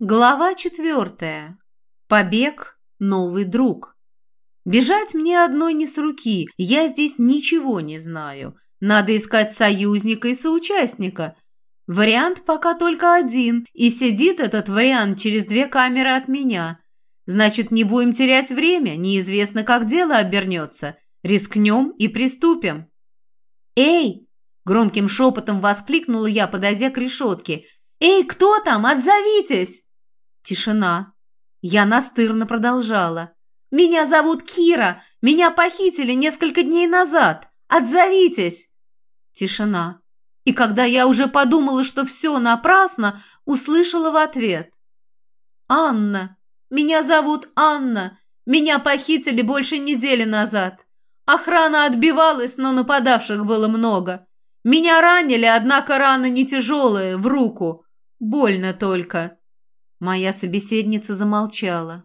Глава четвертая. Побег. Новый друг. Бежать мне одной не с руки, я здесь ничего не знаю. Надо искать союзника и соучастника. Вариант пока только один, и сидит этот вариант через две камеры от меня. Значит, не будем терять время, неизвестно, как дело обернется. Рискнем и приступим. «Эй!» – громким шепотом воскликнула я, подойдя к решетке. «Эй, кто там? Отзовитесь!» Тишина. Я настырно продолжала. «Меня зовут Кира. Меня похитили несколько дней назад. Отзовитесь!» Тишина. И когда я уже подумала, что все напрасно, услышала в ответ. «Анна. Меня зовут Анна. Меня похитили больше недели назад. Охрана отбивалась, но нападавших было много. Меня ранили, однако раны не тяжелые, в руку. Больно только. Моя собеседница замолчала.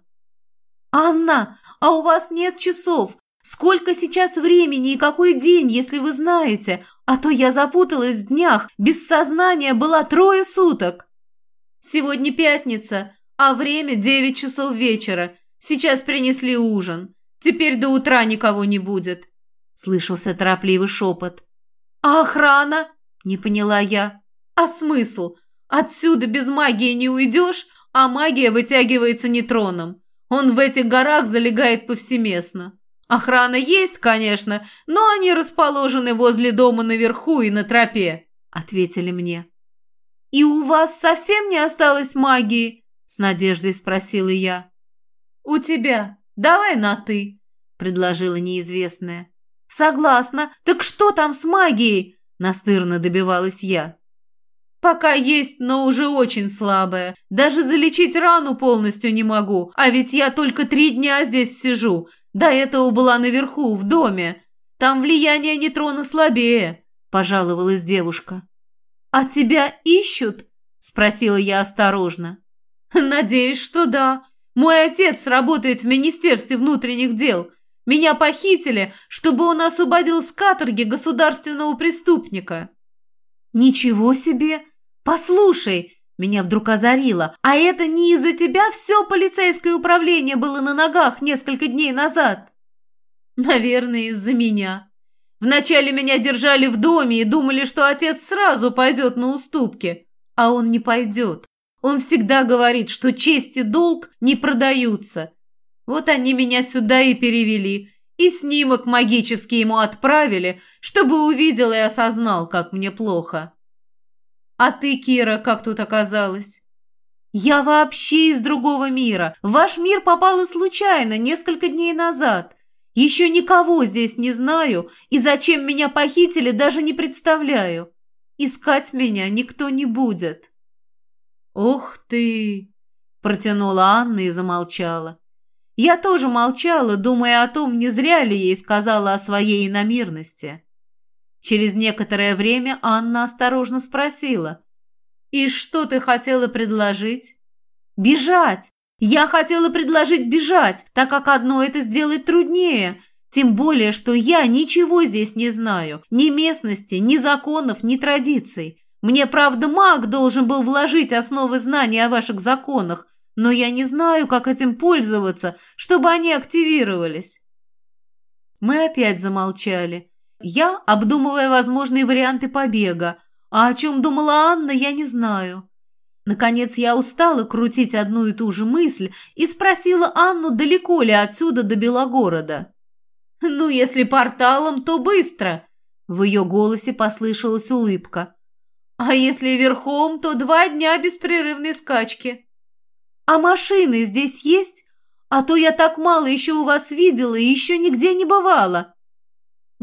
«Анна, а у вас нет часов? Сколько сейчас времени и какой день, если вы знаете? А то я запуталась в днях, без сознания была трое суток». «Сегодня пятница, а время девять часов вечера. Сейчас принесли ужин. Теперь до утра никого не будет», — слышался торопливый шепот. «А охрана?» — не поняла я. «А смысл? Отсюда без магии не уйдешь, а магия вытягивается нейтроном. Он в этих горах залегает повсеместно. Охрана есть, конечно, но они расположены возле дома наверху и на тропе», — ответили мне. «И у вас совсем не осталось магии?» — с надеждой спросила я. «У тебя. Давай на «ты», — предложила неизвестная. «Согласна. Так что там с магией?» — настырно добивалась я. Пока есть, но уже очень слабая. Даже залечить рану полностью не могу. А ведь я только три дня здесь сижу. До этого была наверху, в доме. Там влияние нейтрона слабее», – пожаловалась девушка. «А тебя ищут?» – спросила я осторожно. «Надеюсь, что да. Мой отец работает в Министерстве внутренних дел. Меня похитили, чтобы он освободил с каторги государственного преступника». «Ничего себе! «Послушай!» – меня вдруг озарило. «А это не из-за тебя все полицейское управление было на ногах несколько дней назад?» «Наверное, из-за меня. Вначале меня держали в доме и думали, что отец сразу пойдет на уступки. А он не пойдет. Он всегда говорит, что честь и долг не продаются. Вот они меня сюда и перевели, и снимок магический ему отправили, чтобы увидел и осознал, как мне плохо. А ты, Кира, как тут оказалась? Я вообще из другого мира. В ваш мир попала случайно, несколько дней назад. Еще никого здесь не знаю, и зачем меня похитили, даже не представляю. Искать меня никто не будет. Ох ты! Протянула Анна и замолчала. Я тоже молчала, думая о том, не зря ли ей сказала о своей иномирности. Через некоторое время Анна осторожно спросила. «И что ты хотела предложить?» «Бежать! Я хотела предложить бежать, так как одно это сделать труднее. Тем более, что я ничего здесь не знаю. Ни местности, ни законов, ни традиций. Мне, правда, маг должен был вложить основы знаний о ваших законах, но я не знаю, как этим пользоваться, чтобы они активировались». Мы опять замолчали. Я, обдумывая возможные варианты побега, а о чем думала Анна, я не знаю. Наконец я устала крутить одну и ту же мысль и спросила Анну, далеко ли отсюда до Белогорода. «Ну, если порталом, то быстро!» В ее голосе послышалась улыбка. «А если верхом, то два дня беспрерывной скачки». «А машины здесь есть? А то я так мало еще у вас видела и еще нигде не бывала».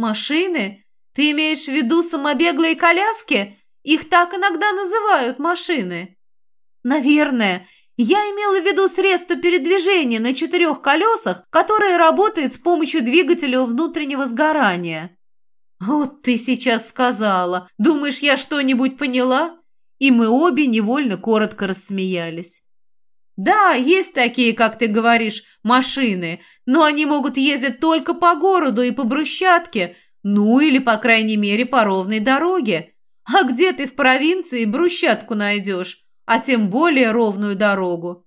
«Машины? Ты имеешь в виду самобеглые коляски? Их так иногда называют машины». «Наверное. Я имела в виду средство передвижения на четырех колесах, которое работает с помощью двигателя внутреннего сгорания». «Вот ты сейчас сказала. Думаешь, я что-нибудь поняла?» И мы обе невольно коротко рассмеялись. Да, есть такие, как ты говоришь, машины, но они могут ездить только по городу и по брусчатке, ну или, по крайней мере, по ровной дороге. А где ты в провинции брусчатку найдешь? а тем более ровную дорогу.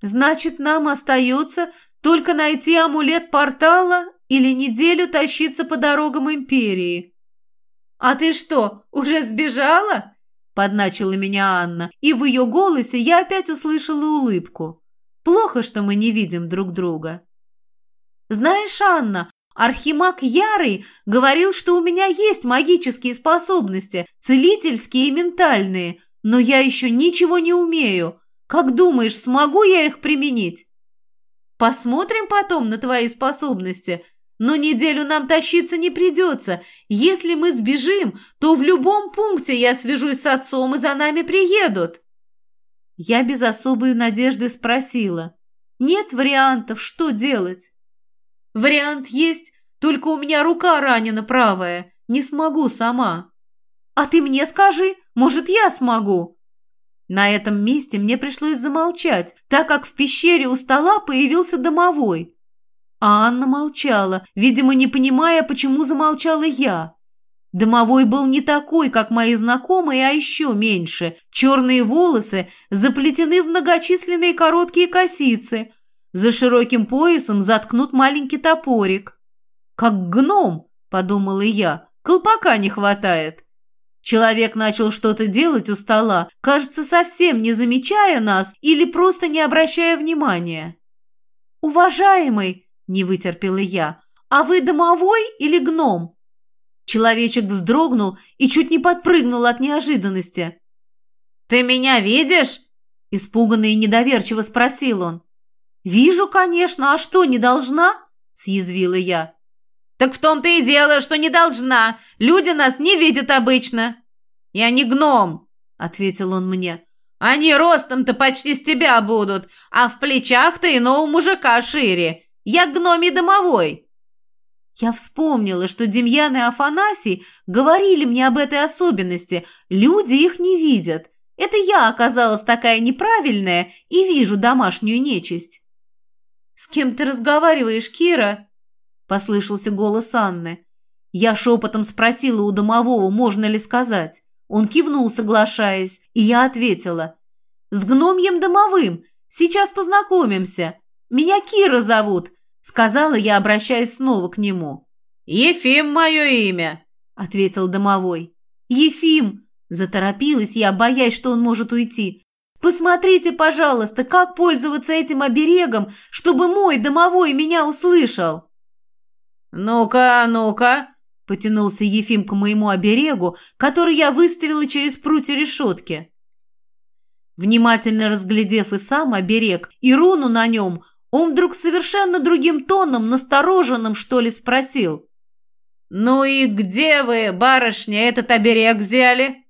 Значит, нам остается только найти амулет портала или неделю тащиться по дорогам империи. «А ты что, уже сбежала?» – подначила меня Анна, и в ее голосе я опять услышала улыбку. «Плохо, что мы не видим друг друга». «Знаешь, Анна, Архимаг Ярый говорил, что у меня есть магические способности, целительские и ментальные, но я еще ничего не умею. Как думаешь, смогу я их применить?» «Посмотрим потом на твои способности», но неделю нам тащиться не придется. Если мы сбежим, то в любом пункте я свяжусь с отцом, и за нами приедут». Я без особой надежды спросила. «Нет вариантов, что делать?» «Вариант есть, только у меня рука ранена правая. Не смогу сама». «А ты мне скажи, может, я смогу?» На этом месте мне пришлось замолчать, так как в пещере у стола появился домовой. А Анна молчала, видимо, не понимая, почему замолчала я. Домовой был не такой, как мои знакомые, а еще меньше. Черные волосы заплетены в многочисленные короткие косицы. За широким поясом заткнут маленький топорик. «Как гном», — подумала я, — «колпака не хватает». Человек начал что-то делать у стола, кажется, совсем не замечая нас или просто не обращая внимания. «Уважаемый!» Не вытерпела я. «А вы домовой или гном?» Человечек вздрогнул и чуть не подпрыгнул от неожиданности. «Ты меня видишь?» – испуганно и недоверчиво спросил он. «Вижу, конечно, а что, не должна?» – съязвила я. «Так в том-то и дело, что не должна. Люди нас не видят обычно». «Я не гном», – ответил он мне. «Они ростом-то почти с тебя будут, а в плечах-то иного мужика шире. Я гномий домовой!» Я вспомнила, что Демьян и Афанасий говорили мне об этой особенности. Люди их не видят. Это я оказалась такая неправильная и вижу домашнюю нечисть. «С кем ты разговариваешь, Кира?» – послышался голос Анны. Я шепотом спросила у домового, можно ли сказать. Он кивнул, соглашаясь, и я ответила. «С гномьем домовым. Сейчас познакомимся. Меня Кира зовут. Сказала я, обращаясь снова к нему. «Ефим мое имя», — ответил домовой. «Ефим!» — заторопилась я, боясь, что он может уйти. «Посмотрите, пожалуйста, как пользоваться этим оберегом, чтобы мой домовой меня услышал!» «Ну-ка, ну-ка!» — потянулся Ефим к моему оберегу, который я выставила через прутья решетки. Внимательно разглядев и сам оберег, и руну на нем, он вдруг совершенно другим тоном, настороженным, что ли, спросил. «Ну и где вы, барышня, этот оберег взяли?»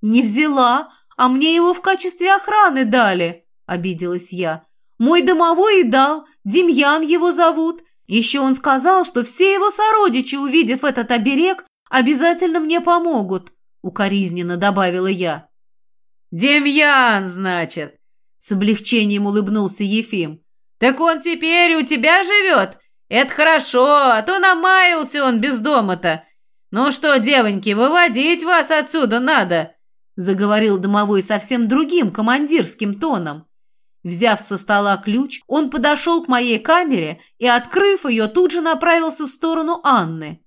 «Не взяла, а мне его в качестве охраны дали», — обиделась я. «Мой домовой и дал, Демьян его зовут. Еще он сказал, что все его сородичи, увидев этот оберег, обязательно мне помогут», — укоризненно добавила я. «Демьян, значит?» — с облегчением улыбнулся Ефим. «Так он теперь у тебя живет? Это хорошо, а то намаялся он без дома-то. Ну что, девоньки, выводить вас отсюда надо!» заговорил домовой совсем другим командирским тоном. Взяв со стола ключ, он подошел к моей камере и, открыв ее, тут же направился в сторону Анны.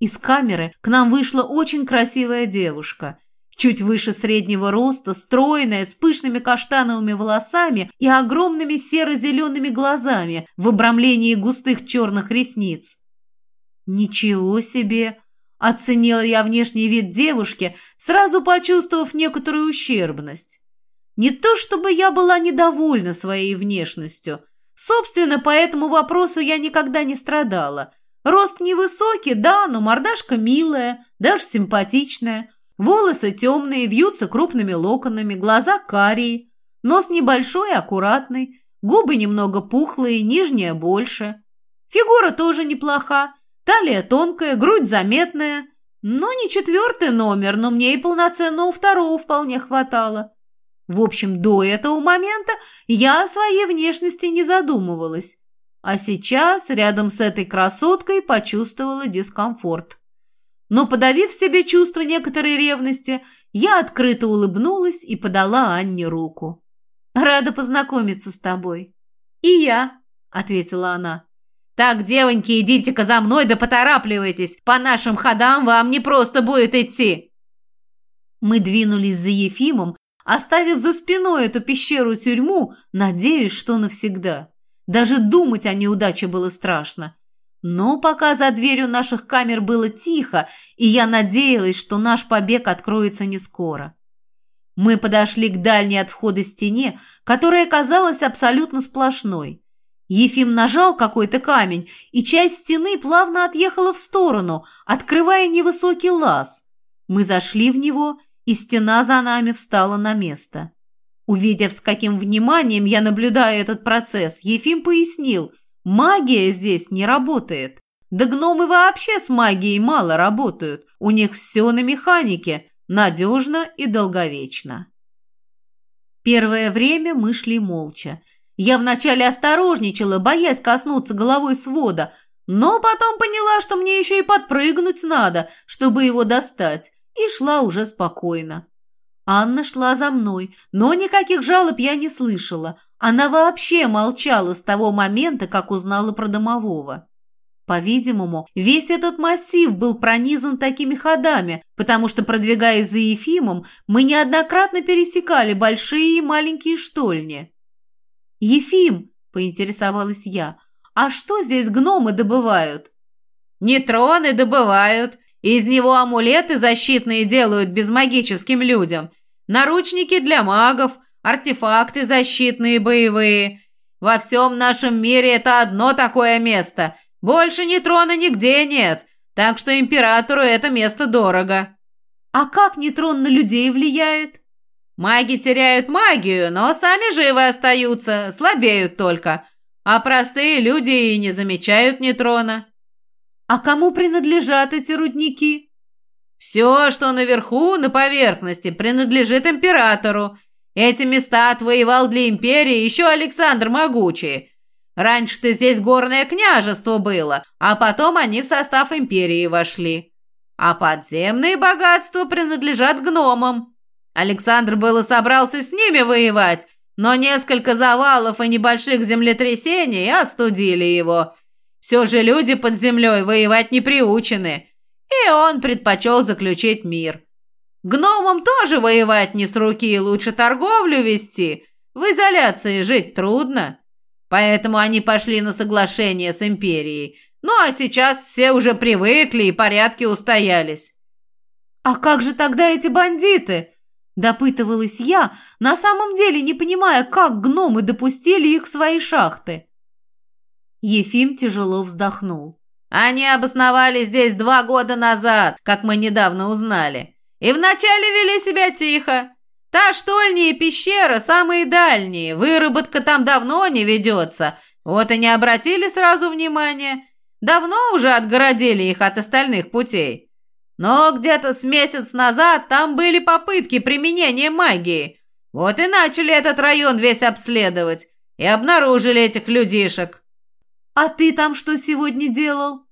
Из камеры к нам вышла очень красивая девушка – Чуть выше среднего роста, стройная, с пышными каштановыми волосами и огромными серо-зелеными глазами в обрамлении густых черных ресниц. «Ничего себе!» – оценила я внешний вид девушки, сразу почувствовав некоторую ущербность. Не то чтобы я была недовольна своей внешностью. Собственно, по этому вопросу я никогда не страдала. Рост невысокий, да, но мордашка милая, даже симпатичная – Волосы темные, вьются крупными локонами, глаза карие, нос небольшой аккуратный, губы немного пухлые, нижняя больше. Фигура тоже неплоха, талия тонкая, грудь заметная. Но не четвертый номер, но мне и полноценного второго вполне хватало. В общем, до этого момента я о своей внешности не задумывалась. А сейчас рядом с этой красоткой почувствовала дискомфорт. Но, подавив в себе чувство некоторой ревности, Я открыто улыбнулась и подала Анне руку. «Рада познакомиться с тобой». «И я», — ответила она. «Так, девоньки, идите-ка за мной да поторапливайтесь. По нашим ходам вам не просто будет идти». Мы двинулись за Ефимом, оставив за спиной эту пещеру-тюрьму, надеясь, что навсегда. Даже думать о неудаче было страшно. Но пока за дверью наших камер было тихо, и я надеялась, что наш побег откроется не скоро. Мы подошли к дальней от входа стене, которая казалась абсолютно сплошной. Ефим нажал какой-то камень, и часть стены плавно отъехала в сторону, открывая невысокий лаз. Мы зашли в него, и стена за нами встала на место. Увидев, с каким вниманием я наблюдаю этот процесс, Ефим пояснил, магия здесь не работает. Да гномы вообще с магией мало работают, у них все на механике, надежно и долговечно. Первое время мы шли молча. Я вначале осторожничала, боясь коснуться головой свода, но потом поняла, что мне еще и подпрыгнуть надо, чтобы его достать, и шла уже спокойно. Анна шла за мной, но никаких жалоб я не слышала. Она вообще молчала с того момента, как узнала про домового. По-видимому, весь этот массив был пронизан такими ходами, потому что, продвигаясь за Ефимом, мы неоднократно пересекали большие и маленькие штольни. «Ефим», — поинтересовалась я, — «а что здесь гномы добывают?» «Нейтроны добывают. Из него амулеты защитные делают безмагическим людям. Наручники для магов, артефакты защитные боевые. Во всем нашем мире это одно такое место — больше нейтрона нигде нет, так что императору это место дорого». «А как нейтрон на людей влияет?» «Маги теряют магию, но сами живы остаются, слабеют только, а простые люди и не замечают нейтрона». «А кому принадлежат эти рудники?» «Все, что наверху, на поверхности, принадлежит императору. Эти места отвоевал для империи еще Александр Могучий. Раньше-то здесь горное княжество было, а потом они в состав империи вошли. А подземные богатства принадлежат гномам. Александр было собрался с ними воевать, но несколько завалов и небольших землетрясений остудили его. Все же люди под землей воевать не приучены, и он предпочел заключить мир. Гномам тоже воевать не с руки, лучше торговлю вести. В изоляции жить трудно. Поэтому они пошли на соглашение с империей. Ну, а сейчас все уже привыкли и порядки устоялись. «А как же тогда эти бандиты?» Допытывалась я, на самом деле не понимая, как гномы допустили их в свои шахты. Ефим тяжело вздохнул. «Они обосновались здесь два года назад, как мы недавно узнали. И вначале вели себя тихо. Та штольня и пещера самые дальние, выработка там давно не ведется. Вот и не обратили сразу внимания. Давно уже отгородили их от остальных путей. Но где-то с месяц назад там были попытки применения магии. Вот и начали этот район весь обследовать. И обнаружили этих людишек. «А ты там что сегодня делал?»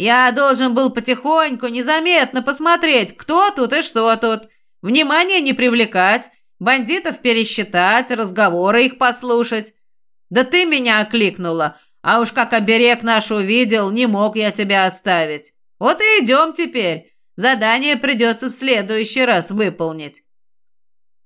«Я должен был потихоньку, незаметно посмотреть, кто тут и что тут». Внимание не привлекать, бандитов пересчитать, разговоры их послушать. Да ты меня окликнула, а уж как оберег наш увидел, не мог я тебя оставить. Вот и идем теперь. Задание придется в следующий раз выполнить».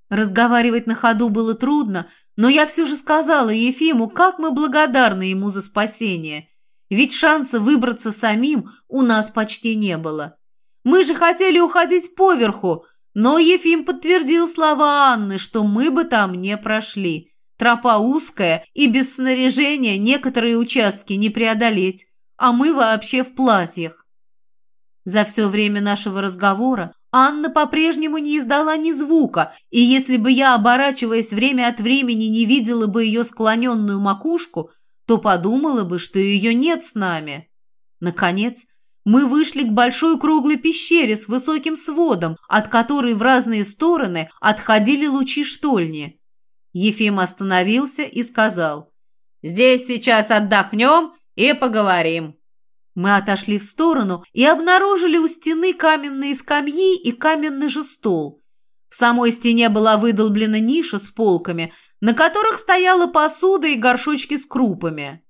Разговаривать на ходу было трудно, но я все же сказала Ефиму, как мы благодарны ему за спасение. Ведь шанса выбраться самим у нас почти не было. Мы же хотели уходить поверху, но Ефим подтвердил слова Анны, что мы бы там не прошли. Тропа узкая, и без снаряжения некоторые участки не преодолеть, а мы вообще в платьях. За все время нашего разговора Анна по-прежнему не издала ни звука, и если бы я, оборачиваясь время от времени, не видела бы ее склоненную макушку, то подумала бы, что ее нет с нами. Наконец, мы вышли к большой круглой пещере с высоким сводом, от которой в разные стороны отходили лучи штольни. Ефим остановился и сказал, «Здесь сейчас отдохнем и поговорим». Мы отошли в сторону и обнаружили у стены каменные скамьи и каменный же стол. В самой стене была выдолблена ниша с полками, на которых стояла посуда и горшочки с крупами.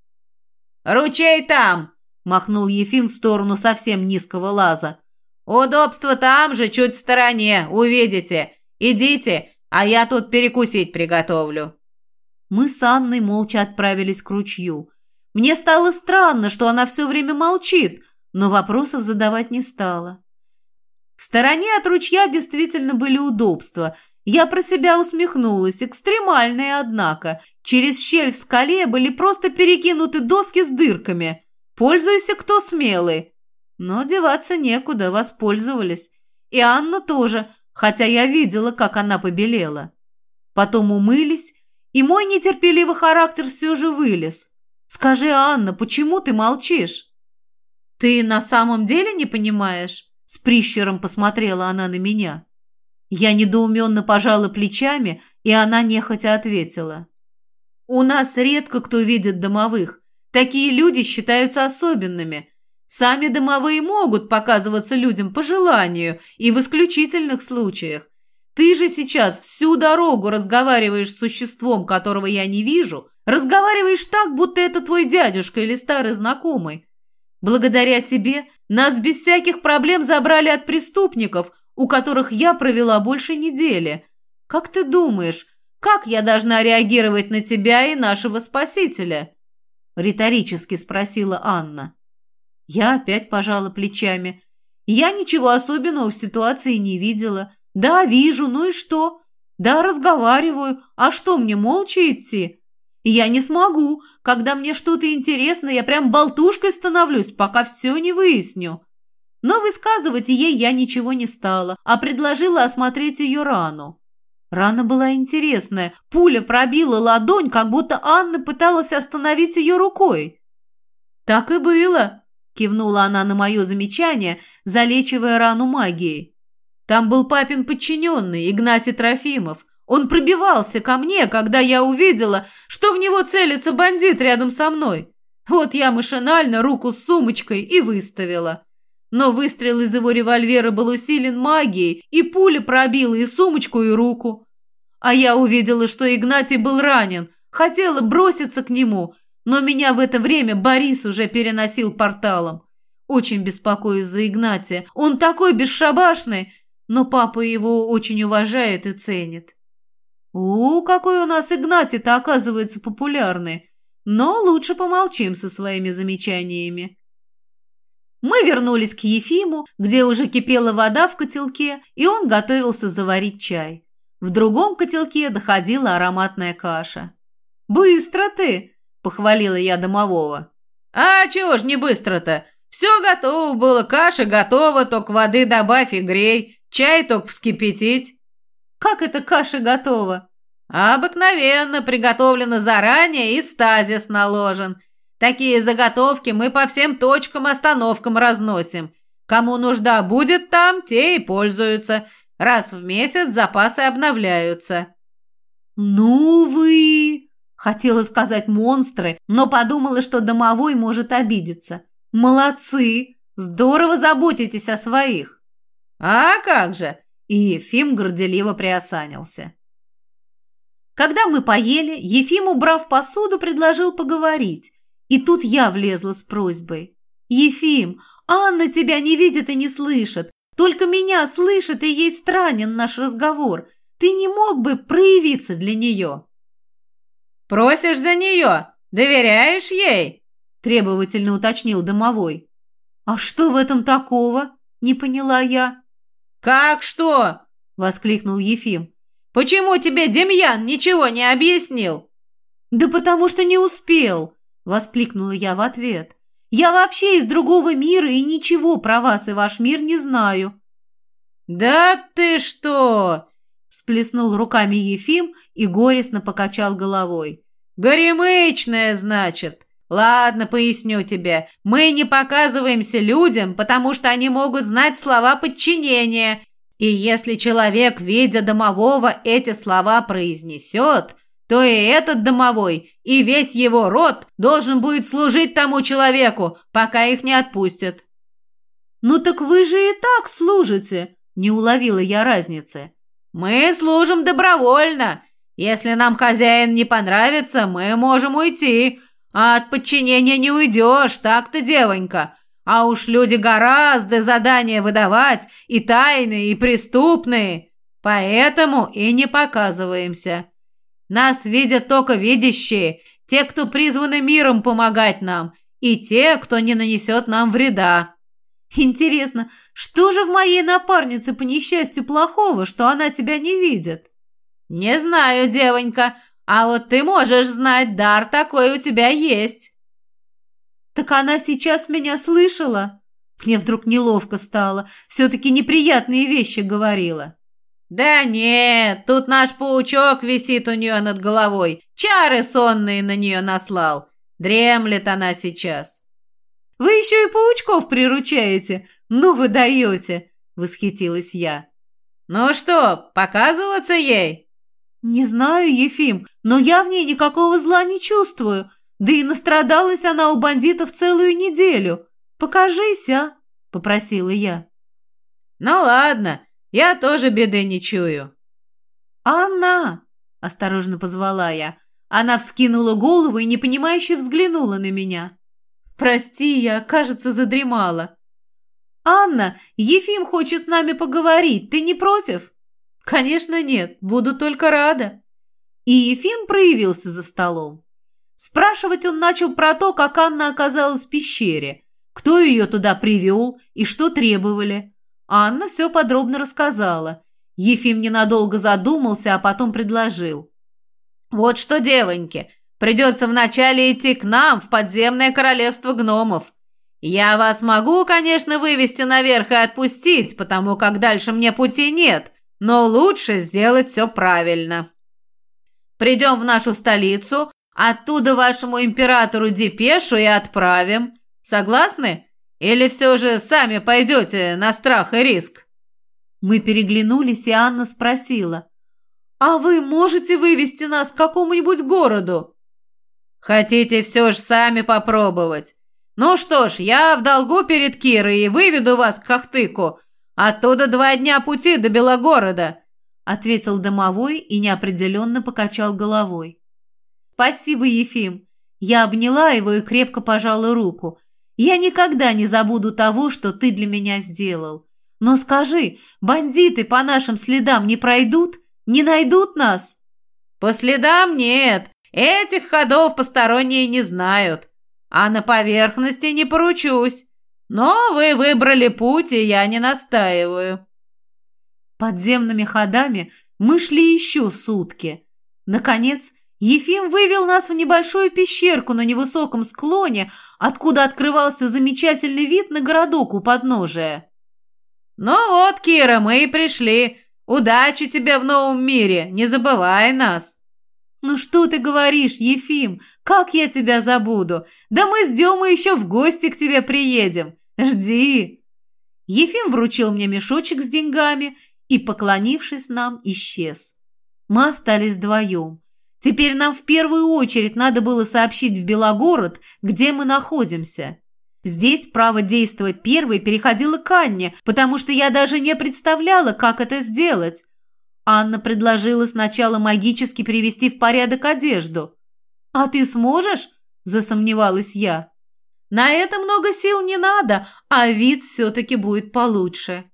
«Ручей там!» – махнул Ефим в сторону совсем низкого лаза. «Удобство там же, чуть в стороне, увидите. Идите, а я тут перекусить приготовлю». Мы с Анной молча отправились к ручью. Мне стало странно, что она все время молчит, но вопросов задавать не стала. В стороне от ручья действительно были удобства. Я про себя усмехнулась, экстремальные, однако. Через щель в скале были просто перекинуты доски с дырками. Пользуйся кто смелый. Но деваться некуда, воспользовались. И Анна тоже, хотя я видела, как она побелела. Потом умылись, и мой нетерпеливый характер все же вылез. «Скажи, Анна, почему ты молчишь?» «Ты на самом деле не понимаешь?» С прищуром посмотрела она на меня. Я недоуменно пожала плечами, и она нехотя ответила. «У нас редко кто видит домовых. Такие люди считаются особенными. Сами домовые могут показываться людям по желанию и в исключительных случаях. Ты же сейчас всю дорогу разговариваешь с существом, которого я не вижу, разговариваешь так, будто это твой дядюшка или старый знакомый. Благодаря тебе нас без всяких проблем забрали от преступников, у которых я провела больше недели. Как ты думаешь, как я должна реагировать на тебя и нашего спасителя?» Риторически спросила Анна. Я опять пожала плечами. Я ничего особенного в ситуации не видела. Да, вижу, ну и что? Да, разговариваю. А что, мне молча идти? Я не смогу. Когда мне что-то интересно, я прям болтушкой становлюсь, пока все не выясню. Но высказывать ей я ничего не стала, а предложила осмотреть ее рану. Рана была интересная. Пуля пробила ладонь, как будто Анна пыталась остановить ее рукой. «Так и было», – кивнула она на мое замечание, залечивая рану магией. «Там был папин подчиненный, Игнатий Трофимов. Он пробивался ко мне, когда я увидела, что в него целится бандит рядом со мной. Вот я машинально руку с сумочкой и выставила. Но выстрел из его револьвера был усилен магией, и пуля пробила и сумочку, и руку. А я увидела, что Игнатий был ранен, хотела броситься к нему, но меня в это время Борис уже переносил порталом. Очень беспокоюсь за Игнатия. Он такой бесшабашный, но папа его очень уважает и ценит. «У, какой у нас Игнатий-то оказывается популярный. Но лучше помолчим со своими замечаниями». Мы вернулись к Ефиму, где уже кипела вода в котелке, и он готовился заварить чай. В другом котелке доходила ароматная каша. «Быстро ты!» – похвалила я домового. «А чего ж не быстро-то? Все готово было, каша готова, только воды добавь и грей, чай только вскипятить». «Как это каша готова?» «Обыкновенно, приготовлена заранее и стазис наложен. Такие заготовки мы по всем точкам остановкам разносим. Кому нужда будет там, те и пользуются. Раз в месяц запасы обновляются». «Ну вы...» — хотела сказать монстры, но подумала, что домовой может обидеться. «Молодцы! Здорово заботитесь о своих!» «А как же!» И Ефим горделиво приосанился. Когда мы поели, Ефим, убрав посуду, предложил поговорить. И тут я влезла с просьбой. «Ефим, Анна тебя не видит и не слышит. Только меня слышит, и ей странен наш разговор. Ты не мог бы проявиться для нее?» «Просишь за нее? Доверяешь ей?» требовательно уточнил домовой. «А что в этом такого?» – не поняла я. «Как что?» – воскликнул Ефим. «Почему тебе Демьян ничего не объяснил?» «Да потому что не успел!» – воскликнула я в ответ. «Я вообще из другого мира и ничего про вас и ваш мир не знаю». «Да ты что!» – всплеснул руками Ефим и горестно покачал головой. «Горемычная, значит!» «Ладно, поясню тебе. Мы не показываемся людям, потому что они могут знать слова подчинения. И если человек, видя домового, эти слова произнесет, то и этот домовой, и весь его род должен будет служить тому человеку, пока их не отпустят». «Ну так вы же и так служите», – не уловила я разницы. Мы служим добровольно. Если нам хозяин не понравится, мы можем уйти. А от подчинения не уйдешь, так-то, девонька. А уж люди гораздо задания выдавать, и тайные, и преступные. Поэтому и не показываемся. Нас видят только видящие, те, кто призваны миром помогать нам, и те, кто не нанесет нам вреда. Интересно, что же в моей напарнице по несчастью плохого, что она тебя не видит? Не знаю, девонька, а вот ты можешь знать, дар такой у тебя есть. Так она сейчас меня слышала? Мне вдруг неловко стало. Все-таки неприятные вещи говорила. «Да нет, тут наш паучок висит у нее над головой. Чары сонные на нее наслал. Дремлет она сейчас». «Вы еще и паучков приручаете? Ну вы даете!» – восхитилась я. «Ну что, показываться ей?» «Не знаю, Ефим, но я в ней никакого зла не чувствую. Да и настрадалась она у бандитов целую неделю. Покажись, а!» – попросила я. «Ну ладно, я тоже беды не чую». «Анна!» – осторожно позвала я. Она вскинула голову и непонимающе взглянула на меня. «Прости, я, кажется, задремала». «Анна, Ефим хочет с нами поговорить. Ты не против?» «Конечно нет. Буду только рада». И Ефим проявился за столом. Спрашивать он начал про то, как Анна оказалась в пещере, кто ее туда привел и что требовали. Анна все подробно рассказала. Ефим ненадолго задумался, а потом предложил. «Вот что, девоньки, придется вначале идти к нам в подземное королевство гномов. Я вас могу, конечно, вывести наверх и отпустить, потому как дальше мне пути нет, но лучше сделать все правильно. Придем в нашу столицу, оттуда вашему императору депешу и отправим. Согласны?» Или все же сами пойдете на страх и риск?» Мы переглянулись, и Анна спросила. «А вы можете вывести нас к какому-нибудь городу?» «Хотите все же сами попробовать? Ну что ж, я в долгу перед Кирой и выведу вас к Хахтыку. Оттуда два дня пути до Белогорода», — ответил домовой и неопределенно покачал головой. «Спасибо, Ефим». Я обняла его и крепко пожала руку. Я никогда не забуду того, что ты для меня сделал. Но скажи, бандиты по нашим следам не пройдут? Не найдут нас?» «По следам нет. Этих ходов посторонние не знают. А на поверхности не поручусь. Но вы выбрали путь, и я не настаиваю». Подземными ходами мы шли еще сутки. Наконец, Ефим вывел нас в небольшую пещерку на невысоком склоне, откуда открывался замечательный вид на городок у подножия. «Ну вот, Кира, мы и пришли. Удачи тебе в новом мире, не забывай нас». «Ну что ты говоришь, Ефим? Как я тебя забуду? Да мы с Демой еще в гости к тебе приедем. Жди!» Ефим вручил мне мешочек с деньгами и, поклонившись нам, исчез. Мы остались вдвоем. Теперь нам в первую очередь надо было сообщить в Белогород, где мы находимся. Здесь право действовать первой переходило к Анне, потому что я даже не представляла, как это сделать. Анна предложила сначала магически привести в порядок одежду. «А ты сможешь?» – засомневалась я. «На это много сил не надо, а вид все-таки будет получше».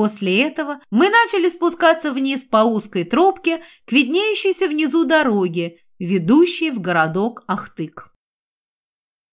После этого мы начали спускаться вниз по узкой тропке к виднеющейся внизу дороге, ведущей в городок Ахтык.